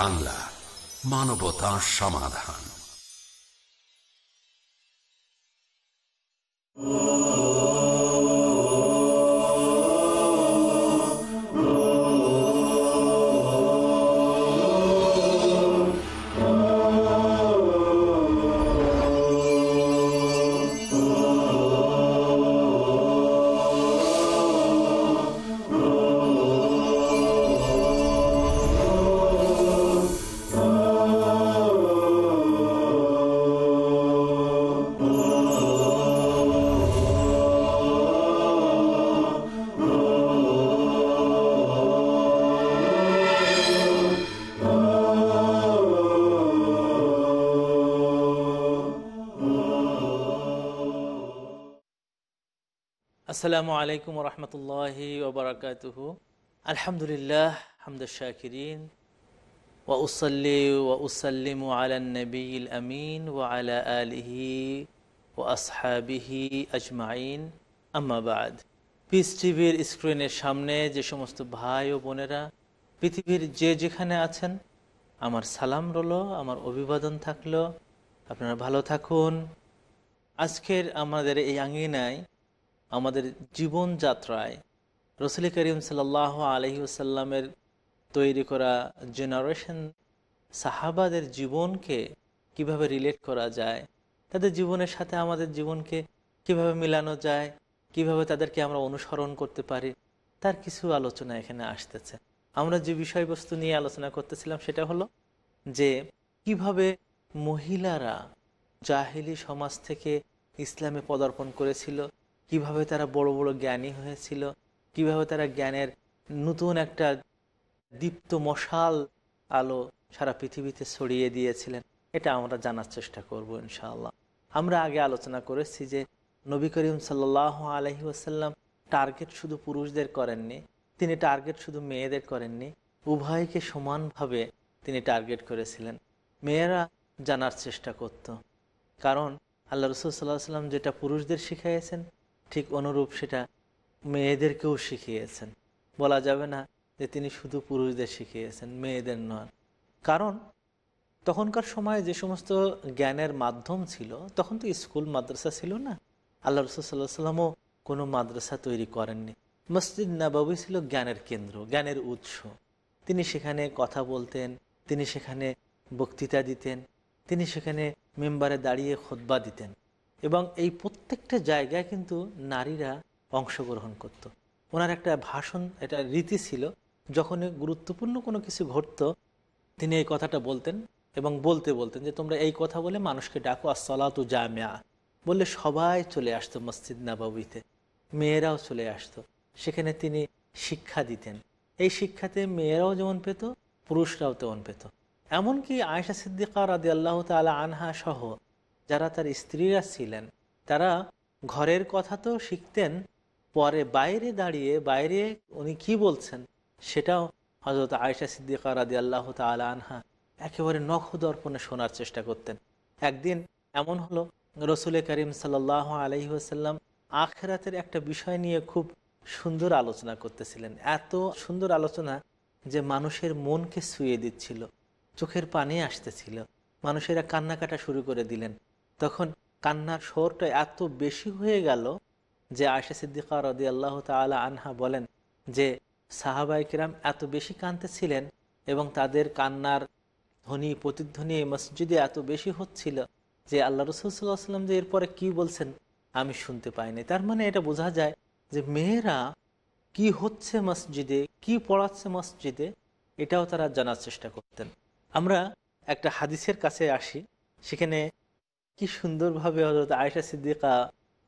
বাংলা মানবতা সমাধান। আসসালামু আলাইকুম রহমতুল্লাহি ওবরাকাতুহ আলহামদুলিল্লাহ হামদুশাকিরিন ওয়া উসল্লি ওয়া উসাল্লিমু আলা নবীল আমিন ওয়া আলা আলিহি ও আসহাবিহি আজমাইন। আম্মাবাদ পিস টিভির স্ক্রিনের সামনে যে সমস্ত ভাই ও বোনেরা পৃথিবীর যে যেখানে আছেন, আমার সালাম রলো আমার অভিবাদন থাকল। আপনারা ভালো থাকুন। আজকের আমাদের এই আঙ্গিনায় আমাদের জীবনযাত্রায় রসুল করিম সাল আলহি আসাল্লামের তৈরি করা জেনারেশন সাহাবাদের জীবনকে কীভাবে রিলেট করা যায়, তাদের জীবনের সাথে আমাদের জীবনকে কীভাবে মিলানো যায়, কীভাবে তাদেরকে আমরা অনুসরণ করতে পারি, তার কিছু আলোচনা এখানে আসতেছে। আমরা যে বিষয়বস্তু নিয়ে আলোচনা করতেছিলাম সেটা হলো যে কীভাবে মহিলারা জাহিলি সমাজ থেকে ইসলামে পদার্পণ করেছিল কীভাবে তারা বড় বড় জ্ঞানী হয়েছিল, কীভাবে তারা জ্ঞানের নতুন একটা দীপ্ত মশাল আলো সারা পৃথিবীতে ছড়িয়ে দিয়েছিলেন। এটা আমরা জানার চেষ্টা করব ইনশাআল্লাহ। আমরা আগে আলোচনা করেছি যে নবী করিম সাল্লাহ আলহি আসাল্লাম টার্গেট শুধু পুরুষদের করেননি, তিনি টার্গেট শুধু মেয়েদের করেননি, উভয়কে সমানভাবে তিনি টার্গেট করেছিলেন। মেয়েরা জানার চেষ্টা করত। কারণ আল্লাহ রসুল সাল্লাহ সাল্লাম যেটা পুরুষদের শিখাইয়েছেন ঠিক অনুরূপ সেটা মেয়েদেরকেও শিখিয়েছেন। বলা যাবে না যে তিনি শুধু পুরুষদের শিখিয়েছেন, মেয়েদের নয় কারণ তখনকার সময়ে যে সমস্ত জ্ঞানের মাধ্যম ছিল, তখন তো স্কুল, মাদ্রাসা ছিল না। আল্লাহ রসুল সাল্লাহ সাল্লামও কোনো মাদ্রাসা তৈরি করেননি। মসজিদ নাবাবি ছিল জ্ঞানের কেন্দ্র, জ্ঞানের উৎস। তিনি সেখানে কথা বলতেন, তিনি সেখানে বক্তৃতা দিতেন, তিনি সেখানে মেম্বারে দাঁড়িয়ে খোদবা দিতেন। এবং এই প্রত্যেকটা জায়গায় কিন্তু নারীরা অংশগ্রহণ করত। ওনার একটা ভাষণ এটা রীতি ছিল যখন গুরুত্বপূর্ণ কোনো কিছু ঘটতো, তিনি এই কথাটা বলতেন এবং বলতে বলতেন যে, তোমরা এই কথা বলে মানুষকে ডাকো আসলাতু জামিয়া। বললে সবাই চলে আসতো মসজিদ নাবাবিতে, মেয়েরাও চলে আসতো। সেখানে তিনি শিক্ষা দিতেন। এই শিক্ষাতে মেয়েরাও যেমন পেত, পুরুষরাও তেমন পেত। এমনকি আয়সা সিদ্দিকা রাদি আল্লাহ তালা আনহা সহ যারা তার স্ত্রীরা ছিলেন, তারা ঘরের কথা তো শিখতেন, পরে বাইরে দাঁড়িয়ে, বাইরে উনি কি বলছেন, সেটাও হজরত আয়সা সিদ্দিকা রাদি আল্লাহ তালা আনহা একেবারে নখদর্পণে শোনার চেষ্টা করতেন। একদিন এমন হলো, রসুল করিম সাল্লাহ আলহিহাসাল্লাম আখেরাতের একটা বিষয় নিয়ে খুব সুন্দর আলোচনা করতেছিলেন। এত সুন্দর আলোচনা যে মানুষের মনকে শুয়ে দিচ্ছিল, চোখের পানি আসতেছিল, মানুষেরা কান্নাকাটা শুরু করে দিলেন। তখন কান্নার শোরটা এত বেশি হয়ে গেল যে আয়সা সিদ্দিকা রদি আল্লাহ তালা আনহা বলেন যে সাহাবাইকেরাম এত বেশি কাঁদতেছিলেন এবং তাদের কান্নার ধ্বনি, প্রতিধ্বনি মসজিদে এত বেশি হচ্ছিল যে আল্লাহ রসুল্লাহ সাল্লাম যে এরপরে কি বলছেন আমি শুনতে পাইনি। তার মানে এটা বোঝা যায় যে মেয়েরা কি হচ্ছে মসজিদে, কি পড়াচ্ছে মসজিদে, এটাও তারা জানার চেষ্টা করতেন। আমরা একটা হাদিসের কাছে আসি, সেখানে কি সুন্দরভাবে হজরত আয়সা সিদ্দিকা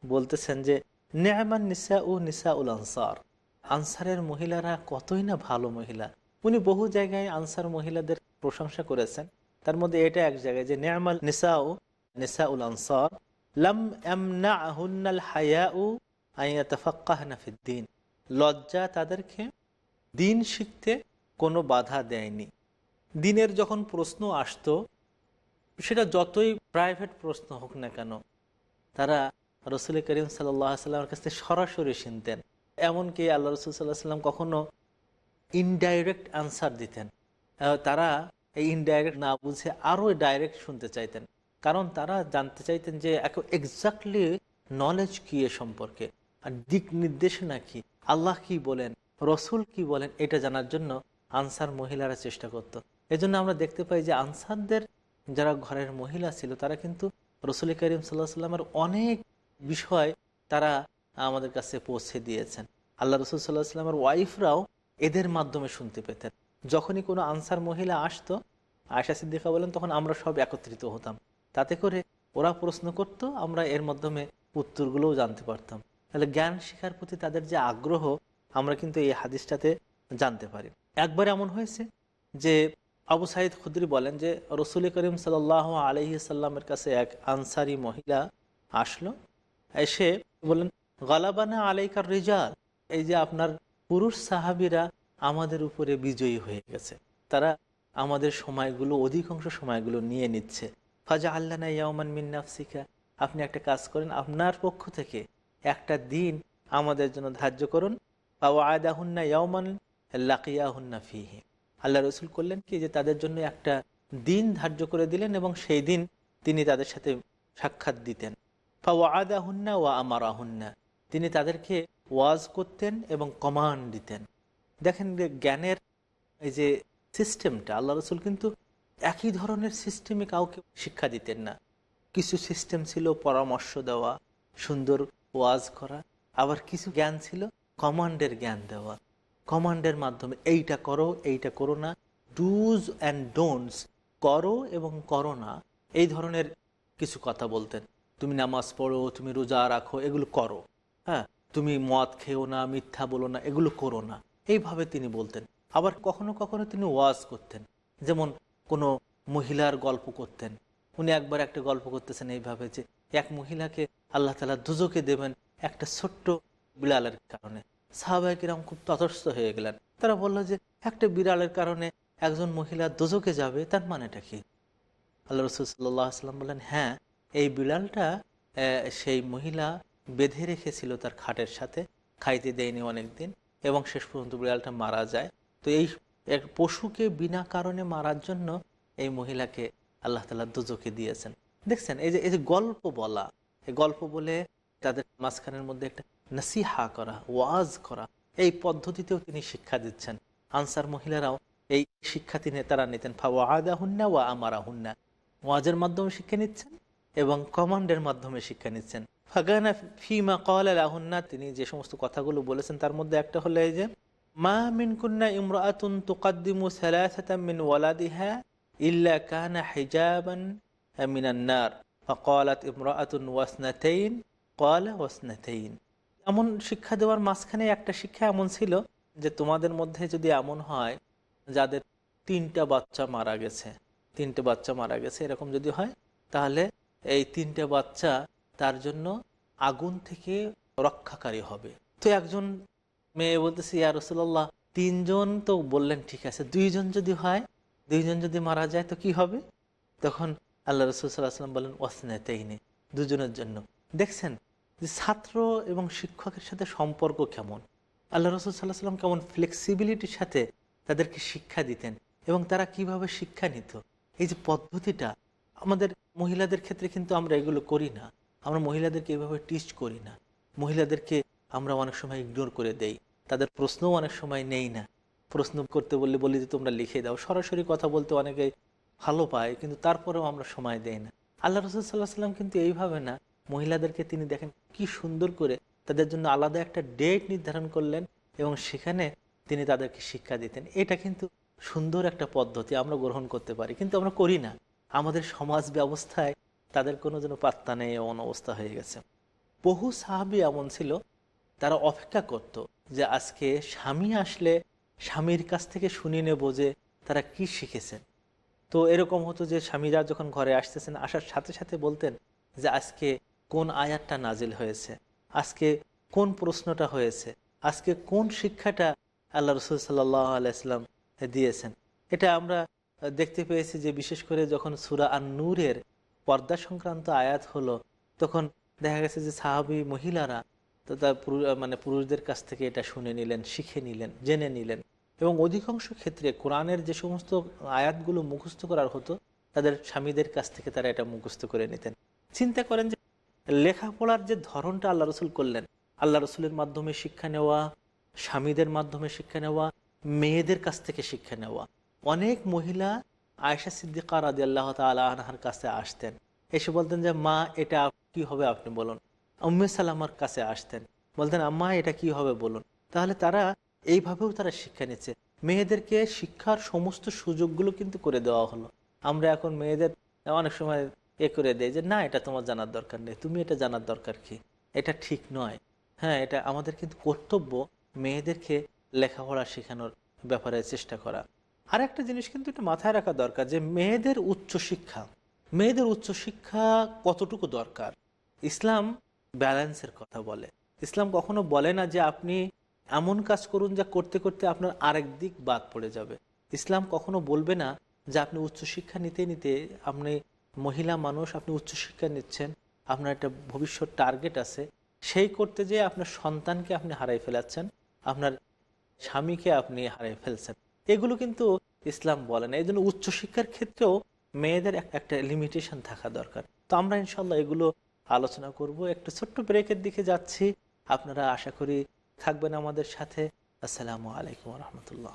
বলতেছেন যে নেয়ামান নিসা ও নিসা উল আনসার। আনসারের মহিলারা কতই না ভালো মহিলা। উনি বহু জায়গায় আনসার মহিলাদের প্রশংসা করেছেন। তার মধ্যে এটা এক জায়গায় যে নেয়ামাল নিসা ও নিসা উল আনসার লাম এমনাহুন্নাল হায়া উ আইয়াতফাক্কাহনাফিদ্দিন লজ্জা তাদেরকে দিন শিখতে কোনো বাধা দেয়নি। দিনের যখন প্রশ্ন আসতো সেটা যতই প্রাইভেট প্রশ্ন হোক না কেন, তারা রসুল করিম সাল্লামের কাছ থেকে সরাসরি শুনতেন। এমনকি আল্লাহ রসুল সাল্লাহ সাল্লাম কখনো ইনডাইরেক্ট আনসার দিতেন। তারা এই ইনডাইরেক্ট না বুঝে আরও ডাইরেক্ট শুনতে চাইতেন। কারণ তারা জানতে চাইতেন যে এক্স্যাক্টলি নলেজ কী এ সম্পর্কে, আর দিক নির্দেশনা কি, আল্লাহ কি বলেন, রসুল কি বলেন, এটা জানার জন্য আনসার মহিলারা চেষ্টা করত। এজন্য আমরা দেখতে পাই যে আনসারদের যারা ঘরের মহিলা ছিল, তারা কিন্তু রসুল করিম সাল্লাহ সাল্লামের অনেক বিষয় তারা আমাদের কাছে পৌঁছে দিয়েছেন। আল্লাহ রসুল সাল্লাহ সাল্লামের ওয়াইফরাও এদের মাধ্যমে শুনতে পেতেন। যখনই কোনো আনসার মহিলা আসতো আয়সা সিদ্দিকা বলেন, তখন আমরা সব একত্রিত হতাম। তাতে করে ওরা প্রশ্ন করত, আমরা এর মাধ্যমে উত্তরগুলোও জানতে পারতাম। তাহলে জ্ঞান শেখার প্রতি তাদের যে আগ্রহ, আমরা কিন্তু এই হাদিসটাতে জানতে পারি। একবার এমন হয়েছে যে আবু সাইদ খুদ্রি বলেন যে, রসুল করিম সাল আলহি সাল্লামের কাছে এক আনসারি মহিলা আসলো। এসে বললেন, গলাবানা আলাইকার রেজাল, এই যে আপনার পুরুষ সাহাবিরা আমাদের উপরে বিজয়ী হয়ে গেছে। তারা আমাদের সময়গুলো, অধিকাংশ সময়গুলো নিয়ে নিচ্ছে। ফাজা আল্লানা ইয়ামান মিন্নাফসিকা আপনি একটা কাজ করেন, আপনার পক্ষ থেকে একটা দিন আমাদের জন্য ধার্য করুন। বা আয়দাহুন্না ইয়ামান লাকিয়াহুন্না ফিহি। আল্লাহ রসুল করলেন কি যে তাদের জন্য একটা দিন ধার্য করে দিলেন এবং সেই দিন তিনি তাদের সাথে সাক্ষাৎ দিতেন। ফা ওয়াদাহুন্না ওয়া আমার আমারাহুন্না। তিনি তাদেরকে ওয়াজ করতেন এবং কমান্ড দিতেন। দেখেন যে জ্ঞানের এই যে সিস্টেমটা, আল্লাহ রসুল কিন্তু একই ধরনের সিস্টেমে কাউকে শিক্ষা দিতেন না। কিছু সিস্টেম ছিল পরামর্শ দেওয়া, সুন্দর ওয়াজ করা, আবার কিছু জ্ঞান ছিল কমান্ডের জ্ঞান দেওয়া। কমান্ডের মাধ্যমে, এইটা করো এইটা করো না ডুজ অ্যান্ড ডোন্টস করো এবং করো না। এই ধরনের কিছু কথা বলতেন। তুমি নামাজ পড়ো, তুমি রোজা রাখো, এগুলো করো। হ্যাঁ তুমি মদ খেও না, মিথ্যা বলো না, এগুলো করো না। এইভাবে তিনি বলতেন। আবার কখনো কখনো তিনি ওয়াজ করতেন। যেমন কোনো মহিলার গল্প করতেন। উনি একবার একটা গল্প করতেছেন এইভাবে যে, এক মহিলাকে আল্লাহ তালা দুজকে দেবেন একটা ছোট্ট বিড়ালের কারণে। সাহাবাহিকেরাম খুব ততস্থ হয়ে গেলেন। তারা বলল যে, একটা বিড়ালের কারণে একজন মহিলা দুজকে যাবে, তার মানেটা কি? আল্লাহ রসুল সাল্লাহ আসলাম বললেন হ্যাঁ এই বিড়ালটা সেই মহিলা বেঁধে রেখেছিল তার খাটের সাথে, খাইতে দেয়নি অনেকদিন, এবং শেষ পর্যন্ত বিড়ালটা মারা যায়। তো এই এক পশুকে বিনা কারণে মারার জন্য এই মহিলাকে আল্লাহ তালা দুজকে দিয়েছেন। দেখছেন, এই যে এই যে গল্প বলা, এই গল্প বলে তাদের মাঝখানের মধ্যে একটা নাসিহা করা, ওয়াজ করা, এই পদ্ধতিতেও তিনি শিক্ষা দিচ্ছেন। আনসার মহিলারাও এই শিক্ষা তিনি তারা নিতেন ফা ফাওয়াদা হুন্না ওয়া আমারা হুন্না ওয়াজের মাধ্যমে শিক্ষা নিচ্ছেন এবং কমান্ডের মাধ্যমে শিক্ষা নিচ্ছেন। ফাগানা ফিমা কল আলাহুন্না তিনি যে সমস্ত কথাগুলো বলেছেন তার মধ্যে একটা হলো এই যে, মা মিন কুন্না ইমরাতুন তুকাদ্দিমু সালাসাতাম মিন ওয়ালাদিহা ইল্লা কানা হিজাবান মিনান নার। ফাকালাত ইমরাআতুন ওয়াসনাতাইন, ক্বালা ওয়াসনাতাইন। এমন শিক্ষা দেওয়ার মাঝখানে একটা শিক্ষা এমন ছিল যে তোমাদের মধ্যে যদি এমন হয় যাদের তিনটা বাচ্চা মারা গেছে, তিনটে বাচ্চা মারা গেছে, এরকম যদি হয়, তাহলে এই তিনটে বাচ্চা তার জন্য আগুন থেকে রক্ষাকারী হবে। তো একজন মেয়ে বলতেছে, ইয়া রসুল্লাহ তিনজন তো বললেন ঠিক আছে, দুইজন যদি হয়, দুইজন যদি মারা যায় তো কি হবে? তখন আল্লাহ রসুল সাল্লাহ সাল্লাম বলেন, ওয়াসনাতাইনে, দুজনের জন্য। দেখছেন যে ছাত্র এবং শিক্ষকের সাথে সম্পর্ক কেমন? আল্লাহ রসুল সাল্লাহ সাল্লাম কেমন ফ্লেক্সিবিলিটির সাথে তাদেরকে শিক্ষা দিতেন এবং তারা কীভাবে শিক্ষা নিত? এই যে পদ্ধতিটা, আমাদের মহিলাদের ক্ষেত্রে কিন্তু আমরা এগুলো করি না। আমরা মহিলাদেরকে এভাবে টিচ করি না। মহিলাদেরকে আমরা অনেক সময় ইগনোর করে দেই। তাদের প্রশ্নও অনেক সময় নেই না। প্রশ্ন করতে বললে বলি যে, তোমরা লিখে দাও। সরাসরি কথা বলতে অনেকে ভালো পায়, কিন্তু তারপরেও আমরা সময় দেই না। আল্লাহ রসুল সাল্লাহ সাল্লাম কিন্তু এইভাবে না। মহিলাদেরকে তিনি দেখেন কি সুন্দর করে তাদের জন্য আলাদা একটা ডেট নির্ধারণ করলেন এবং সেখানে তিনি তাদেরকে শিক্ষা দিতেন। এটা কিন্তু সুন্দর একটা পদ্ধতি আমরা গ্রহণ করতে পারি, কিন্তু আমরা করি না। আমাদের সমাজ ব্যবস্থায় তাদের কোনো যেন পাত্তা নেই, এমন অবস্থা হয়ে গেছে। বহু সাহাবি এমন ছিল, তারা অপেক্ষা করত যে আজকে স্বামী আসলে স্বামীর কাছ থেকে শুনিয়ে নেব যে তারা কি শিখেছেন। তো এরকম হতো যে স্বামীরা যখন ঘরে আসতেছেন, আসার সাথে সাথে বলতেন যে আজকে কোন আয়াতটা নাজিল হয়েছে? আজকে কোন প্রশ্নটা হয়েছে? আজকে কোন শিক্ষাটা আল্লাহ রসুল সাল্লাহ আলাইসলাম দিয়েছেন? এটা আমরা দেখতে পেয়েছি যে বিশেষ করে যখন সুরা আন নূরের পর্দা সংক্রান্ত আয়াত হলো, তখন দেখা গেছে যে সাহাবি মহিলারা তো তার মানে পুরুষদের কাছ থেকে এটা শুনে নিলেন, শিখে নিলেন, জেনে নিলেন। এবং অধিকাংশ ক্ষেত্রে কোরআনের যে সমস্ত আয়াতগুলো মুখস্থ করার হতো, তাদের স্বামীদের কাছ থেকে তারা এটা মুখস্থ করে নিতেন। চিন্তা করেন যে লেখাপড়ার যে ধরনটা আল্লাহ রসুল করলেন, আল্লাহ রসুলের মাধ্যমে শিক্ষা নেওয়া, স্বামীদের মাধ্যমে শিক্ষা নেওয়া, মেয়েদের কাছ থেকে শিক্ষা নেওয়া। অনেক মহিলা আয়সা সিদ্দিকা রাজি আল্লাহ তালাহার কাছে আসতেন। এসে বলতেন যে, মা, এটা কি হবে আপনি বলুন। উম্মে সালামার কাছে আসতেন। বলতেন, আম্মা, এটা কি হবে বলুন। তাহলে তারা এইভাবেও তারা শিক্ষা নিচ্ছে। মেয়েদেরকে শিক্ষার সমস্ত সুযোগগুলো কিন্তু করে দেওয়া হলো। আমরা এখন মেয়েদের অনেক সময় এ করে দেয় যে, না, এটা তোমার জানার দরকার নেই। তুমি এটা জানার দরকার কি? এটা ঠিক নয়। হ্যাঁ এটা আমাদের কিন্তু কর্তব্য মেয়েদেরকে লেখাপড়া শেখানোর ব্যাপারে চেষ্টা করা। আর একটা জিনিস কিন্তু এটা মাথায় রাখা দরকার যে, মেয়েদের উচ্চশিক্ষা। মেয়েদের উচ্চশিক্ষা কতটুকু দরকার? ইসলাম ব্যালেন্সের কথা বলে। ইসলাম কখনো বলে না যে, আপনি এমন কাজ করুন যা করতে করতে আপনার আরেক দিক বাদ পড়ে যাবে। ইসলাম কখনো বলবে না যে, আপনি উচ্চশিক্ষা নিতে নিতে আপনি মহিলা মানুষ আপনি উচ্চশিক্ষা নিচ্ছেন, আপনার একটা ভবিষ্যৎ টার্গেট আছে, সেই করতে যেয়ে আপনার সন্তানকে আপনি হারাই ফেলাচ্ছেন, আপনার স্বামীকে আপনি হারাই ফেলছেন। এগুলো কিন্তু ইসলাম বলে না এই জন্য উচ্চশিক্ষার ক্ষেত্রেও মেয়েদের একটা লিমিটেশন থাকা দরকার। তো আমরা ইনশাল্লাহ এগুলো আলোচনা করব। একটা ছোট্ট ব্রেকের দিকে যাচ্ছি। আপনারা আশা করি থাকবেন আমাদের সাথে। আসসালামু আলাইকুম রহমতুল্লাহ।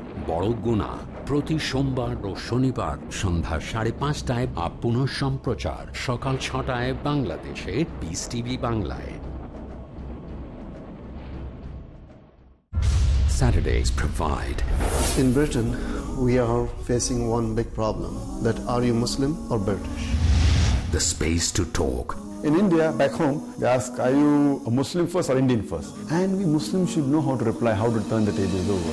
বড় গুণা প্রতি সোমবার ও শনিবার সন্ধ্যা সাড়ে পাঁচটায় বা পুনঃ সম্প্রচার সকাল ছটায় বাংলাদেশে পিস টিভি বাংলায় Saturdays provide In Britain, we are facing one big problem that are you Muslim or British? the space to talk In India, back home, they ask, are you a Muslim first or Indian first? And we Muslims should know how to reply, how to turn the tables over.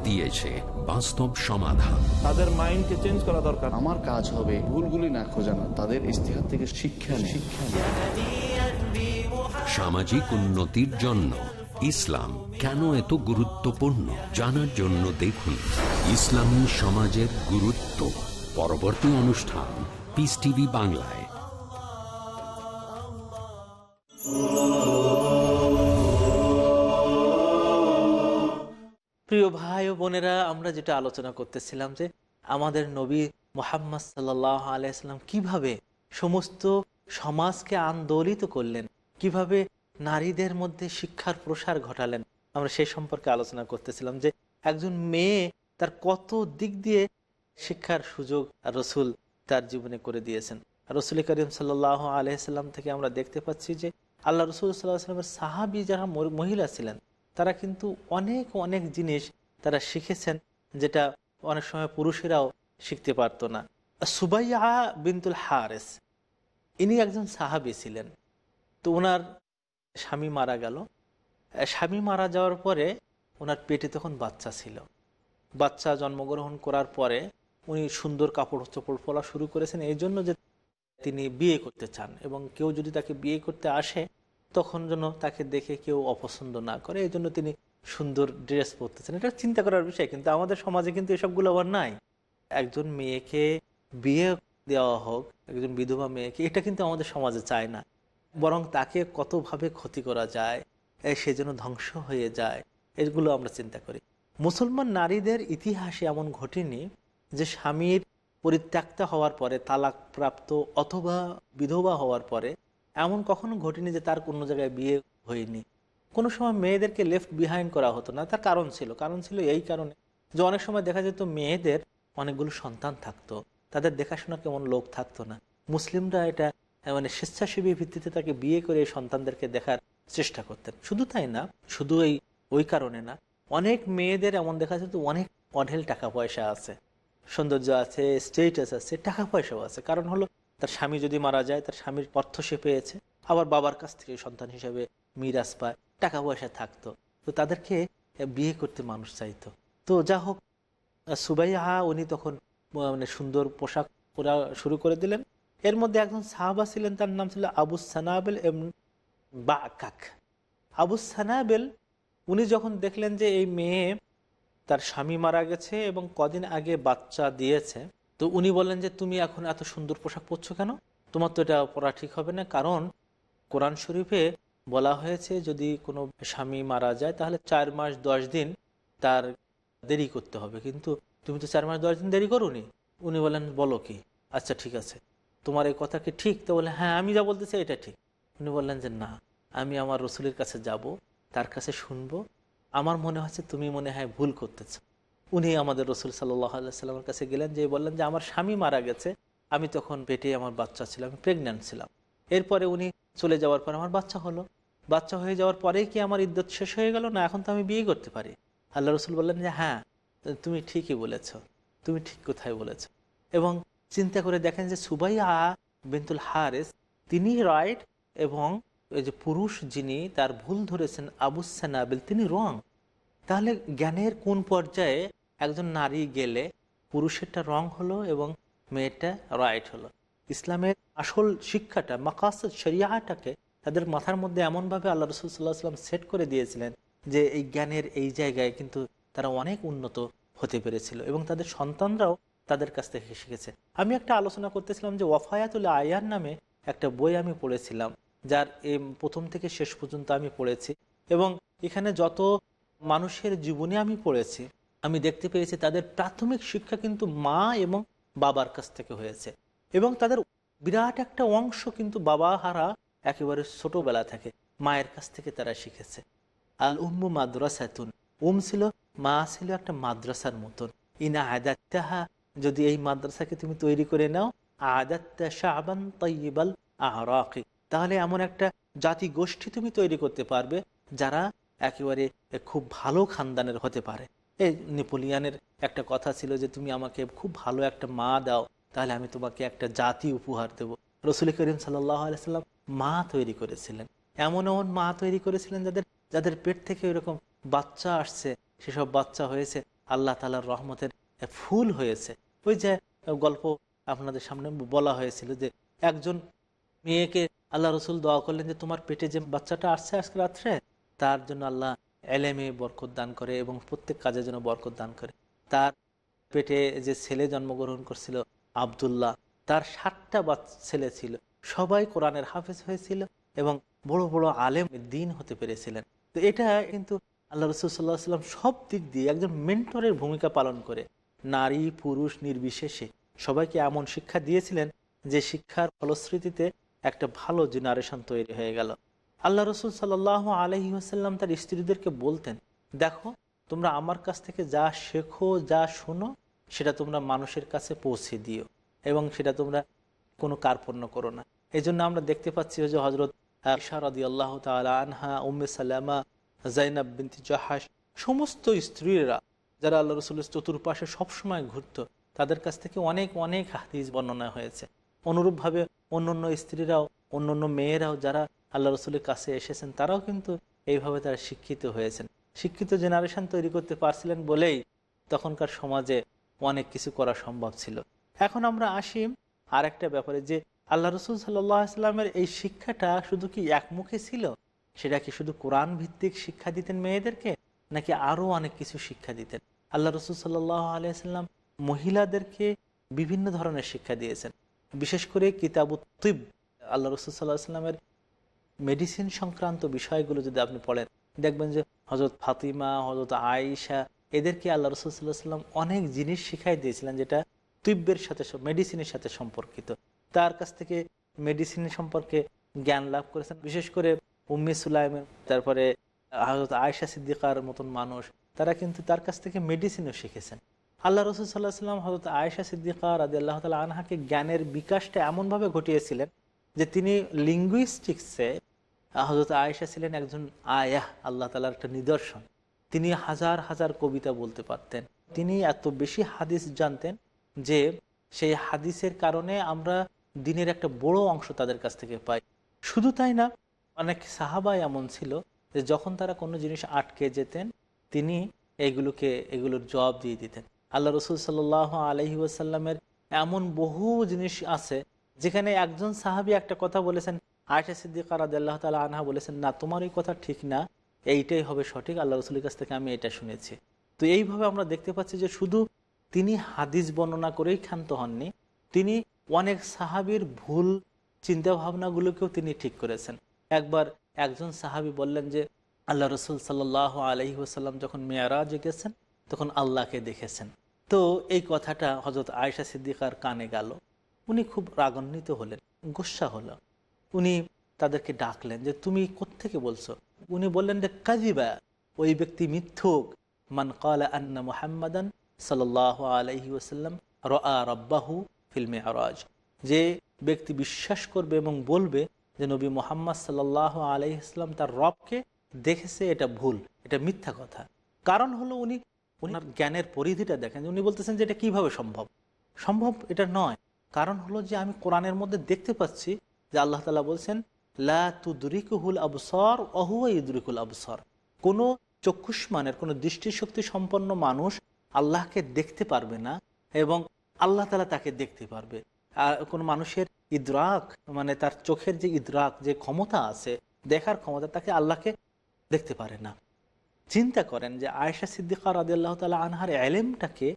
দিয়েছে বাস্তব সমাধান। তাদের মাইন্ডকে change করা দরকার। আমার কাজ হবে ভুলগুলি না খোঁজানো তাদের ইস্তেহার থেকে শিক্ষা শিক্ষা সামাজিক উন্নতির জন্য ইসলাম কেন এত গুরুত্বপূর্ণ? জানার জন্য দেখুন ইসলামী সমাজের গুরুত্ব পরবর্তী অনুষ্ঠান পিস টিভি বাংলায়। প্রিয় ভাই ও বোনেরা, আমরা যেটা আলোচনা করতেছিলাম যে আমাদের নবী মোহাম্মদ সাল্লাহ আলাইসাল্লাম কীভাবে সমস্ত সমাজকে আন্দোলিত করলেন, কীভাবে নারীদের মধ্যে শিক্ষার প্রসার ঘটালেন, আমরা সে সম্পর্কে আলোচনা করতেছিলাম যে একজন মেয়ে তার কত দিক দিয়ে শিক্ষার সুযোগ রসুল তার জীবনে করে দিয়েছেন। রসুল করিম সাল্লাহ আলহিসাল্লাম থেকে আমরা দেখতে পাচ্ছি যে আল্লাহ রসুল সাল্লাহ সাল্লামের সাহাবি যারা মহিলা ছিলেন তারা কিন্তু অনেক অনেক জিনিস তারা শিখেছেন যেটা অনেক সময় পুরুষেরাও শিখতে পারতো না। সুবাইয়া বিনতুল হারেস, ইনি একজন সাহাবি ছিলেন। তো ওনার স্বামী মারা গেল। স্বামী মারা যাওয়ার পরে ওনার পেটে তখন বাচ্চা ছিল। বাচ্চা জন্মগ্রহণ করার পরে উনি সুন্দর কাপড় চোপড় পরা শুরু করেছেন। এই জন্য যে তিনি বিয়ে করতে চান এবং কেউ যদি তাকে বিয়ে করতে আসে তখন যেন তাকে দেখে কেউ অপছন্দ না করে, এই জন্য তিনি সুন্দর ড্রেস পরতেছেন। এটা চিন্তা করার বিষয়, কিন্তু আমাদের সমাজে কিন্তু এসবগুলো আবার নাই। একজন মেয়েকে বিয়ে দেওয়া হোক, একজন বিধবা মেয়েকে, এটা কিন্তু আমাদের সমাজে চায় না। বরং তাকে কতভাবে ক্ষতি করা যায় সে যেন ধ্বংস হয়ে যায়, এগুলো আমরা চিন্তা করি। মুসলমান নারীদের ইতিহাসে এমন ঘটেনি যে স্বামীর পরিত্যক্তা হওয়ার পরে তালাক প্রাপ্ত অথবা বিধবা হওয়ার পরে এমন কখনো ঘটেনি যে তার কোনো জায়গায় বিয়ে হয়নি। কোনো সময় মেয়েদেরকে লেফট বিহাইন্ড করা হতো না, তার কারণ ছিল। কারণ ছিল এই কারণে যে অনেক সময় দেখা যেত মেয়েদের অনেকগুলো সন্তান থাকতো, তাদের দেখাশোনা কেমন লোক থাকতো না। মুসলিমরা এটা মানে স্বেচ্ছাসেবী ভিত্তিতে তাকে বিয়ে করে সন্তানদেরকে দেখার চেষ্টা করতেন। শুধু তাই না, শুধু এই, ওই কারণে না, অনেক মেয়েদের এমন দেখা যেত, অনেক অঢেল টাকা পয়সা আছে, সৌন্দর্য আছে স্টেটাস আছে, টাকা পয়সাও আছে। কারণ হলো তার স্বামী যদি মারা যায়, তার স্বামীর অর্থ সে পেয়েছে। আবার বাবার কাছ থেকে সন্তান হিসেবে মিরাজ পায়, টাকা পয়সা থাকতো। তো তাদেরকে বিয়ে করতে মানুষ চাইতো। তো যা হোক সুবাইয়া উনি তখন মানে সুন্দর পোশাক পরা শুরু করে দিলেন। এর মধ্যে একজন সাহাবা ছিলেন, তার নাম ছিল আবু সানাবেল বা কাক আবু সানাবেল, উনি যখন দেখলেন যে এই মেয়ে তার স্বামী মারা গেছে এবং কদিন আগে বাচ্চা দিয়েছে তো উনি বললেন যে, তুমি এখন এত সুন্দর পোশাক পরছো কেন? তোমার তো এটা পরা ঠিক হবে না। কারণ কোরআন শরীফে বলা হয়েছে, যদি কোনো স্বামী মারা যায়, তাহলে চার মাস দশ দিন তার দেরি করতে হবে। কিন্তু তুমি তো চার মাস দশ দিন দেরি করোনি? উনি বলেন বলো কি? আচ্ছা ঠিক আছে। তোমার এই কথা কি ঠিক? তো বলে হ্যাঁ আমি যা বলতেছি এটা ঠিক। উনি বললেন যে, না, আমি আমার রসুলের কাছে যাব, তার কাছে শুনব। আমার মনে হচ্ছে তুমি মনে হয় ভুল করতেছ। উনি আমাদের রসুল সাল্লাহ সাল্লামের কাছে গেলেন, যে বললেন যে, আমার স্বামী মারা গেছে। আমি তখন পেটে আমার বাচ্চা ছিল আমি প্রেগন্যান্ট ছিলাম। এরপরে উনি চলে যাওয়ার পর আমার বাচ্চা হলো। বাচ্চা হয়ে যাওয়ার পরেই কি আমার ইদ্যত শেষ হয়ে গেল? না, এখন তো আমি বিয়ে করতে পারি। আল্লাহ রসুল বললেন যে হ্যাঁ তুমি ঠিকই বলেছ। তুমি ঠিক কোথায় বলেছ। এবং চিন্তা করে দেখেন যে, সুবাইয়া বিনতুল হারেস, তিনি রাইট এবং ওই যে পুরুষ যিনি, তার ভুল ধরেছেন আবু সানাবিল, তিনি রং। তাহলে জ্ঞানের কোন পর্যায়ে একজন নারী গেলে পুরুষেরটা রং হলো এবং মেয়েটা রাইট হলো। ইসলামের আসল শিক্ষাটা, মাকাসদ শরিয়াটাকে তাদের মাথার মধ্যে এমনভাবে আল্লাহ রসুল সাল্লাহ সাল্লাম সেট করে দিয়েছিলেন যে এই জ্ঞানের এই জায়গায় কিন্তু তারা অনেক উন্নত হতে পেরেছিল এবং তাদের সন্তানরাও তাদের কাছ থেকে শিখেছে। আমি একটা আলোচনা করতেছিলাম যে ওয়াফায়াতুল আয়ার নামে একটা বই আমি পড়েছিলাম, যার এই প্রথম থেকে শেষ পর্যন্ত আমি পড়েছি এবং এখানে যত মানুষের জীবনে আমি পড়েছি আমি দেখতে পেয়েছি তাদের প্রাথমিক শিক্ষা কিন্তু মা এবং বাবার কাছ থেকে হয়েছে। এবং তাদের বিরাট একটা অংশ কিন্তু বাবা হারা একেবারে ছোটবেলা থেকে মায়ের কাছ থেকে তারা শিখেছে। আল উম্মু মাদ্রাসাতুন। উম ছিল, মা ছিল একটা মাদ্রাসার মতন। ইনা আদাত্তাহা, যদি এই মাদ্রাসাকে তুমি তৈরি করে নাও, আদাত্তা শাহবান তৈবাল আহরাকি। তাহলে এমন একটা জাতি গোষ্ঠী তুমি তৈরি করতে পারবে যারা একেবারে খুব ভালো খানদানের হতে পারে। এই নেপোলিয়ানের একটা কথা ছিল যে তুমি আমাকে খুব ভালো একটা মা দাও, তাহলে আমি তোমাকে একটা জাতি উপহার দেব। রসুল করিম সাল্লাহ আলাইসাল্লাম মা তৈরি করেছিলেন। এমন এমন মা তৈরি করেছিলেন যাদের যাদের পেট থেকে এরকম বাচ্চা আসছে, সেসব বাচ্চা হয়েছে, আল্লাহ তালার রহমতের ফুল হয়েছে। ওই যে গল্প আপনাদের সামনে বলা হয়েছিল যে একজন মেয়েকে আল্লাহ রসুল দোয়া করলেন যে, তোমার পেটে যে বাচ্চাটা আসছে আজকে রাত্রে, তার জন্য আল্লাহ এলেমে বরকত দান করে এবং প্রত্যেক কাজের জন্য বরকত দান করে। তার পেটে যে ছেলে জন্মগ্রহণ করছিল, আবদুল্লাহ, তার সাতটা বা ছেলে ছিল। সবাই কোরআনের হাফেজ হয়েছিল এবং বড় বড় আলেম দিন হতে পেরেছিলেন। তো এটা কিন্তু আল্লাহ রসুল সাল্লাহ সাল্লাম সব দিক দিয়ে একজন মেন্টরের ভূমিকা পালন করে। নারী, পুরুষ, নির্বিশেষে সবাইকে এমন শিক্ষা দিয়েছিলেন যে শিক্ষার ফলশ্রুতিতে একটা ভালো জেনারেশন তৈরি হয়ে গেল। আল্লাহ রসুল সাল্লাহ আলহি আসাল্লাম তার স্ত্রীদেরকে বলতেন, দেখো, তোমরা আমার কাছ থেকে যা শেখো, যা শোনো, সেটা তোমরা মানুষের কাছে পৌঁছে দিও এবং সেটা তোমরা কোনো কার্পণ্য করো না। এই জন্য আমরা দেখতে পাচ্ছি যে হজরত ইশারদি আল্লাহ তালা আনহা, উম্মে সালামা জাইনাব বিনতি জাহাস সমস্ত স্ত্রীরা যারা আল্লাহ রসুলের চতুর্পাশে সবসময় ঘুরত, তাদের কাছ থেকে অনেক অনেক হাদিস বর্ণনা হয়েছে। অনুরূপভাবে অন্য অন্য স্ত্রীরাও অন্য অন্য মেয়েরাও যারা আল্লাহ রসুলের কাছে এসেছেন, তারাও কিন্তু এইভাবে তারা শিক্ষিত হয়েছেন। শিক্ষিত জেনারেশন তৈরি করতে পারছিলেন বলেই তখনকার সমাজে অনেক কিছু করা সম্ভব ছিল। এখন আমরা আসি আর একটা ব্যাপারে যে আল্লাহ রসুল সাল্লামের এই শিক্ষাটা শুধু কি একমুখী ছিল? সেটা কি শুধু কোরআন ভিত্তিক শিক্ষা দিতেন মেয়েদেরকে, নাকি আরও অনেক কিছু শিক্ষা দিতেন? আল্লাহ রসুল সাল্লাহ আলিয়াল্লাম মহিলাদেরকে বিভিন্ন ধরনের শিক্ষা দিয়েছেন। বিশেষ করে কিতাবুত্তিব আল্লাহ রসুল সাল্লাহ সাল্লামের মেডিসিন সংক্রান্ত বিষয়গুলো যদি আপনি পড়েন, দেখবেন যে হজরত ফাতিমা হজরত আয়েশা, এদেরকে আল্লাহ রসুল সাল্লাহ সাল্লাম অনেক জিনিস শিখাই দিয়েছিলেন যেটা তিব্বের সাথে মেডিসিনের সাথে সম্পর্কিত। তার কাছ থেকে মেডিসিন সম্পর্কে জ্ঞান লাভ করেছেন। বিশেষ করে উম্মি সুলাইমের তারপরে হজরত আয়েশা সিদ্দিকার মতন মানুষ, তারা কিন্তু তার কাছ থেকে মেডিসিনও শিখেছেন। আল্লাহ রসুল সাল্লাহ সাল্লাম হজরত আয়েশা সিদ্দিকা রাজি আল্লাহ তালা আনহাকে জ্ঞানের বিকাশটা এমনভাবে ঘটিয়েছিলেন যে তিনি লিঙ্গুইস্টিক্সে হজরত আয়েশা ছিলেন একজন আয়াহ, আল্লাহ তালার একটা নিদর্শন। তিনি হাজার হাজার কবিতা বলতে পারতেন। তিনি এত বেশি হাদিস জানতেন যে সেই হাদিসের কারণে আমরা দিনের একটা বড় অংশ তাদের কাছ থেকে পাই। শুধু তাই না, অনেক সাহাবা এমন ছিল যে যখন তারা কোনো জিনিস আটকে যেতেন, তিনি এগুলোকে, এগুলোর জবাব দিয়ে দিতেন। আল্লাহ রসুল সাল আলহি ওয়াসাল্লামের এমন বহু জিনিস আছে, যেখানে একজন সাহাবি একটা কথা বলেছেন আয়সা সিদ্দিকা রাদিল্লাহ তালা আনহা বলেছেন, না, তোমার ওই কথা ঠিক না। এইটাই হবে সঠিক। আল্লাহ রসুলের কাছ থেকে আমি এটা শুনেছি। তো এইভাবে আমরা দেখতে পাচ্ছি যে শুধু তিনি হাদিস বর্ণনা করেই ক্ষান্ত হননি, তিনি অনেক সাহাবির ভুল চিন্তা ভাবনাগুলোকেও তিনি ঠিক করেছেন। একবার একজন সাহাবি বললেন যে, আল্লাহ রসুল সাল্লাহ আলহি ওসাল্লাম যখন মেয়ারাজে গেছেন, তখন আল্লাহকে দেখেছেন। তো এই কথাটা হজরত আয়সা সিদ্দিকার কানে গেল। উনি খুব রাগান্বিত হলেন, গুসা হলো। উনি তাদেরকে ডাকলেন যে, তুমি কোত্থেকে বলছো? উনি বললেন যে, কাজিবা, ওই ব্যক্তি মিথ্যুক। মান কালা আন্না মোহাম্মদান সাল আলহি ওসাল্লাম রা রব্বাহু ফিল্মে আরাজ যে ব্যক্তি বিশ্বাস করবে এবং বলবে যে, নবী মোহাম্মদ সাল্লাহ আলহি তার রবকে দেখেছে, এটা ভুল, এটা মিথ্যা কথা। কারণ হলো উনি ওনার জ্ঞানের পরিধিটা দেখেন উনি বলতেছেন যে, এটা কীভাবে সম্ভব? সম্ভব এটা নয়। কারণ হলো যে, আমি কোরআনের মধ্যে দেখতে পাচ্ছি যে আল্লাহ তালা বলছেন, লা তুদরিকুহুল আবসর অহুয়া ইদরিকুল আবসর। কোনো চক্ষুষ্মানের, কোনো দৃষ্টিশক্তি সম্পন্ন মানুষ আল্লাহকে দেখতে পারবে না এবং আল্লাহ তালা তাকে দেখতে পারবে। আর কোনো মানুষের ইদ্রাক মানে তার চোখের যে ইদ্রাক, যে ক্ষমতা আছে, দেখার ক্ষমতা, তাকে আল্লাহকে দেখতে পারে না। চিন্তা করেন যে আয়েশা সিদ্দিকা রাদি আল্লাহ তালা আনহার এলেমটাকে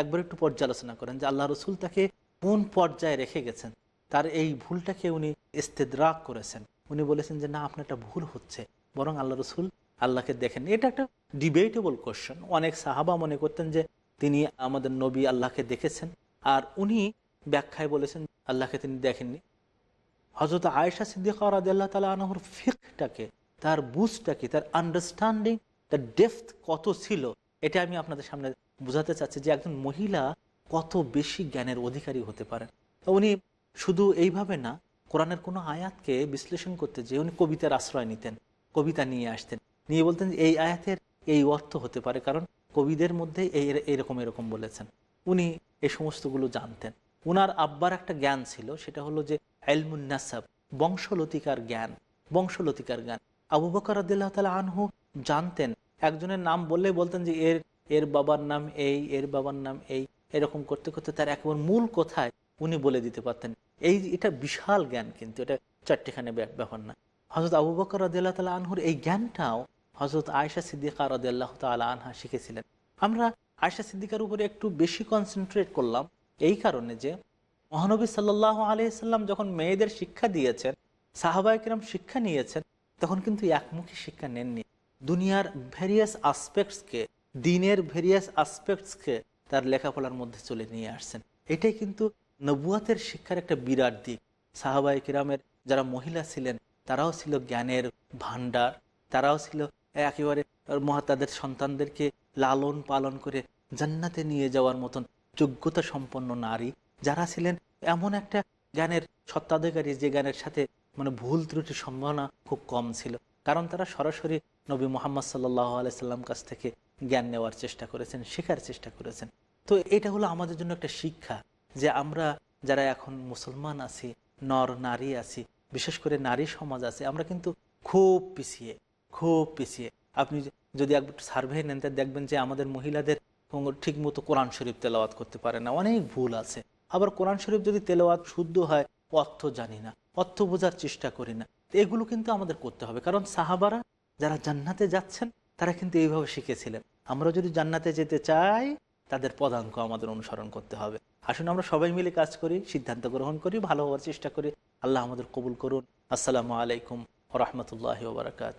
একবার একটু পর্যালোচনা করেন যে আল্লাহ রসুল তাকে কোন পর্যায়ে রেখে গেছেন। তার এই ভুলটাকে উনি ইস্তেদ্রাক করেছেন। উনি বলেছেন যে, না, আপনার একটা ভুল হচ্ছে। বরং আল্লাহ রসুল আল্লাহকে দেখেন। এটা একটা ডিবেটেবল কোশ্চেন অনেক সাহাবা মনে করতেন যে, তিনি আমাদের নবী আল্লাহকে দেখেছেন। আর উনি ব্যাখ্যায় বলেছেন, আল্লাহকে তিনি দেখেননি। হজরত আয়েশা সিদ্দিকা আল্লাহ তালা আনহর ফিকটাকে তার বুঝটাকে, তার আন্ডারস্ট্যান্ডিং তার ডেফথ কত ছিল, এটা আমি আপনাদের সামনে বোঝাতে চাচ্ছি যে, একজন মহিলা কত বেশি জ্ঞানের অধিকারী হতে পারেন। উনি শুধু এইভাবে না, কোরআনের কোনো আয়াতকে বিশ্লেষণ করতে যে উনি কবিতার আশ্রয় নিতেন, কবিতা নিয়ে আসতেন। নিয়ে বলতেন যে, এই আয়াতের এই অর্থ হতে পারে কারণ কবিদের মধ্যে এই, এরকম এরকম বলেছেন। উনি এই সমস্তগুলো জানতেন। উনার আব্বার একটা জ্ঞান ছিল, সেটা হলো যে, এলমুন নাসাব বংশলতিকার জ্ঞান বংশলতিকার জ্ঞান। আবু বকর আদিল্লাহ তালা আনহু জানতেন, একজনের নাম বললে বলতেন যে, এর এর বাবার নাম এই, এর বাবার নাম এই। এরকম করতে করতে তার একেবারে মূল কোথায় উনি বলে দিতে পারতেন এই এটা বিশাল জ্ঞান কিন্তু, এটা চারটিখানে ব্যাপার না। হজরত আবু বকর রদিয়াল্লাহ তালা আনহুর এই জ্ঞানটাও হজরত আয়সা সিদ্দিকা রদিয়াল্লাহ তালা আনহা শিখেছিলেন। আমরা আয়সা সিদ্দিকার উপরে একটু বেশি কনসেন্ট্রেট করলাম এই কারণে যে, মহানবী সাল্লাহ আলিয়াল্লাম যখন মেয়েদের শিক্ষা দিয়েছেন সাহাবাহিকরাম শিক্ষা নিয়েছেন, তখন কিন্তু একমুখী শিক্ষা নেননি। দুনিয়ার ভেরিয়াস আসপেক্টসকে দিনের ভেরিয়াস আসপেক্টসকে তার লেখাপড়ার মধ্যে চলে নিয়ে আসছেন। এটাই কিন্তু নবুয়াতের শিক্ষার একটা বিরাট দিক। সাহাবাই কিরামের যারা মহিলা ছিলেন, তারাও ছিল জ্ঞানের ভান্ডার তারাও ছিল একেবারে তাদের সন্তানদেরকে লালন পালন করে জান্নাতে নিয়ে যাওয়ার মতন যোগ্যতা সম্পন্ন নারী। যারা ছিলেন এমন একটা জ্ঞানের সত্ত্বাধিকারী যে জ্ঞানের সাথে মানে ভুল ত্রুটির সম্ভাবনা খুব কম ছিল। কারণ তারা সরাসরি নবী মোহাম্মদ সাল্লাহ আলাইসাল্লাম কাছ থেকে জ্ঞান নেওয়ার চেষ্টা করেছেন, শেখার চেষ্টা করেছেন। তো এটা হলো আমাদের জন্য একটা শিক্ষা। যে আমরা যারা এখন মুসলমান আছি, নর, নারী আছি, বিশেষ করে নারী সমাজ আছে, আমরা কিন্তু খুব পিছিয়ে খুব পিছিয়ে। আপনি যদি একবার সার্ভে নেন দেখবেন যে আমাদের মহিলাদের ঠিক মতো কোরআন শরীফ তেলাওয়াত করতে পারে না। অনেক ভুল আছে। আবার কোরআন শরীফ যদি তেলাওয়াত শুদ্ধ হয়, অর্থ জানি না, অর্থ বোঝার চেষ্টা করি না এগুলো কিন্তু আমাদের করতে হবে। কারণ সাহাবারা যারা জান্নাতে যাচ্ছেন, তারা কিন্তু এইভাবে শিখেছিলেন। আমরা যদি জান্নাতে যেতে চাই, তাদের পদাঙ্ক আমাদের অনুসরণ করতে হবে। আসুন আমরা সবাই মিলে কাজ করি, সিদ্ধান্ত গ্রহণ করি, ভালো হওয়ার চেষ্টা করি। আল্লাহ আমাদের কবুল করুন। আসসালামু আলাইকুম রহমতুল্লাহ বারকাত